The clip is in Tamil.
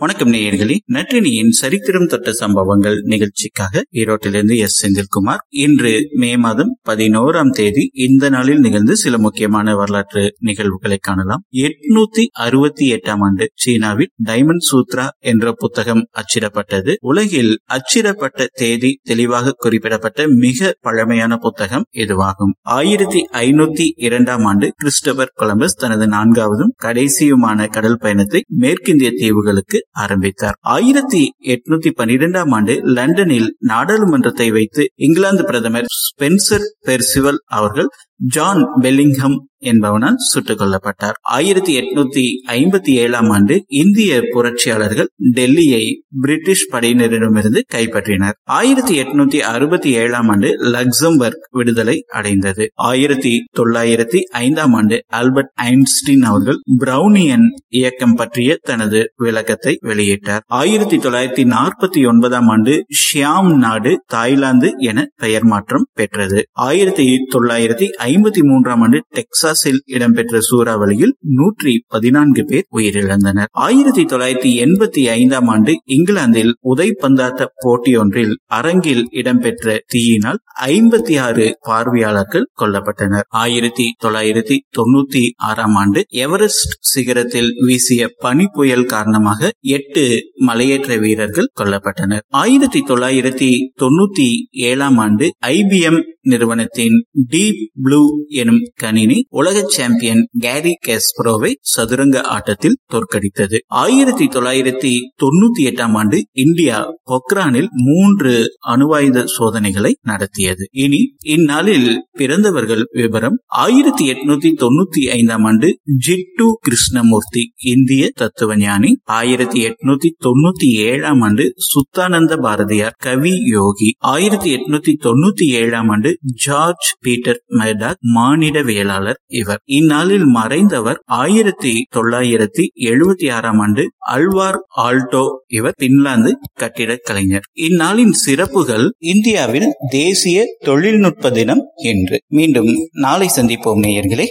வணக்கம் நேயர்களே. நற்றினியின் சரித்திரம் தொட்ட சம்பவங்கள் நிகழ்ச்சிக்காக ஈரோட்டிலிருந்து எஸ். செந்தில்குமார். இன்று மே மாதம் பதினோராம் தேதி இந்த நாளில் நிகழ்ந்து சில முக்கியமான வரலாற்று நிகழ்வுகளை காணலாம். எட்நூத்தி அறுபத்தி எட்டாம் ஆண்டு சீனாவில் டைமண்ட் சூத்ரா என்ற புத்தகம் அச்சிடப்பட்டது. உலகில் அச்சிடப்பட்ட தேதி தெளிவாக குறிப்பிடப்பட்ட மிக பழமையான புத்தகம் இதுவாகும். ஆயிரத்தி ஐநூத்தி இரண்டாம் ஆண்டு கிறிஸ்டபர் கொலம்பஸ் தனது நான்காவதும் கடைசியுமான கடல் பயணத்தை மேற்கிந்திய தீவுகளுக்கு ஆரம்பித்தார். ஆயிரத்தி எட்நூத்தி பனிரெண்டாம் ஆண்டு லண்டனில் நாடாளுமன்றத்தை வைத்து இங்கிலாந்து பிரதமர் ஸ்பென்சர் பெர்சிவல் அவர்கள் ஜான் பெல்லிங்ஹம் என்பவனால் சுட்டுக் கொல்லப்பட்டார் ஆயிரத்தி எட்நூத்தி ஐம்பத்தி ஏழாம் ஆண்டு இந்திய புரட்சியாளர்கள் டெல்லியை பிரிட்டிஷ் படையினரிடமிருந்து கைப்பற்றினர். ஆயிரத்தி எட்நூத்தி அறுபத்தி ஏழாம் ஆண்டு லக்சம்பர்க் விடுதலை அடைந்தது. ஆயிரத்தி தொள்ளாயிரத்தி ஐந்தாம் ஆண்டு ஆல்பர்ட் ஐன்ஸ்டீன் அவர்கள் பிரவுனியன் இயக்கம் பற்றிய தனது விளக்கத்தை வெளியிட்டார். ஆயிரத்தி தொள்ளாயிரத்தி நாற்பத்தி ஒன்பதாம் ஆண்டு ஷியாம் நாடு தாய்லாந்து என பெயர் மாற்றம் பெற்றது. ஆயிரத்தி தொள்ளாயிரத்தி ஐம்பத்தி மூன்றாம் ஆண்டு டெக்சாஸில் இடம்பெற்ற சூறாவளியில் நூற்றி பதினான்கு பேர் உயிரிழந்தனர். ஆயிரத்தி தொள்ளாயிரத்தி எண்பத்தி ஐந்தாம் ஆண்டு இங்கிலாந்தில் உதைப்பந்தாட்ட போட்டியொன்றில் அரங்கில் இடம்பெற்ற தீயினால் ஐம்பத்தி ஆறு பார்வையாளர்கள் கொல்லப்பட்டனர். ஆயிரத்தி தொள்ளாயிரத்தி தொண்ணூத்தி ஆறாம் ஆண்டு எவரெஸ்ட் சிகரத்தில் வீசிய பனி புயல் காரணமாக எட்டு மலையேற்ற வீரர்கள் கொல்லப்பட்டனர். ஆயிரத்தி தொள்ளாயிரத்தி தொண்ணூத்தி ஏழாம் ஆண்டு ஐபிஎம் நிறுவனத்தின் டீப் ப்ளூ எனும் கணினி உலக சாம்பியன் கேரி கேஸ்ப்ரோவை சதுரங்க ஆட்டத்தில் தோற்கடித்தது. ஆயிரத்தி தொள்ளாயிரத்தி தொண்ணூத்தி எட்டாம் ஆண்டு இந்தியா பொக்ரானில் மூன்று அணுவாயுத சோதனைகளை நடத்தியது. இனி இந்நாளில் பிறந்தவர்கள் விவரம். ஆயிரத்தி எட்நூத்தி தொண்ணூத்தி ஐந்தாம் ஆண்டு ஜிட்டு கிருஷ்ணமூர்த்தி இந்திய தத்துவஞானி. ஆயிரத்தி எட்நூத்தி தொண்ணூத்தி ஏழாம் ஆண்டு சுத்தானந்த பாரதியார் கவி யோகி. ஆயிரத்தி எட்நூத்தி தொண்ணூத்தி ஏழாம் ஆண்டு ஜார்ஜ் பீட்டர் மெடாக் மானிடவியலாளர் இவர். இந்நாளில் மறைந்தவர் ஆயிரத்தி தொள்ளாயிரத்தி எழுபத்தி ஆறாம் ஆண்டு அல்வார் ஆல்டோ இவர் பின்லாந்து கட்டிடக் கலைஞர். இந்நாளின் சிறப்புகள் இந்தியாவில் தேசிய தொழில்நுட்ப தினம் என்று. மீண்டும் நாளை சந்திப்போம் நேயர்களே.